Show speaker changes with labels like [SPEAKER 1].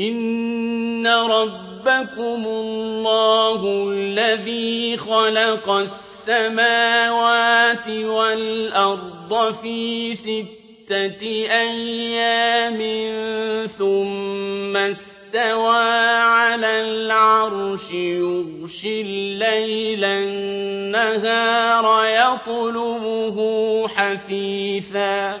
[SPEAKER 1] إِنَّ رَبَّكُمُ اللَّهُ الَّذِي خَلَقَ السَّمَاوَاتِ وَالْأَرْضَ فِي سِتَّةِ أَيَّامٍ ثُمَّ اسْتَوَىٰ عَلَى الْعَرْشِ يُغْشِي اللَّيْلَ النَّهَارَ يَطْلُبُهُ حَثِيثًا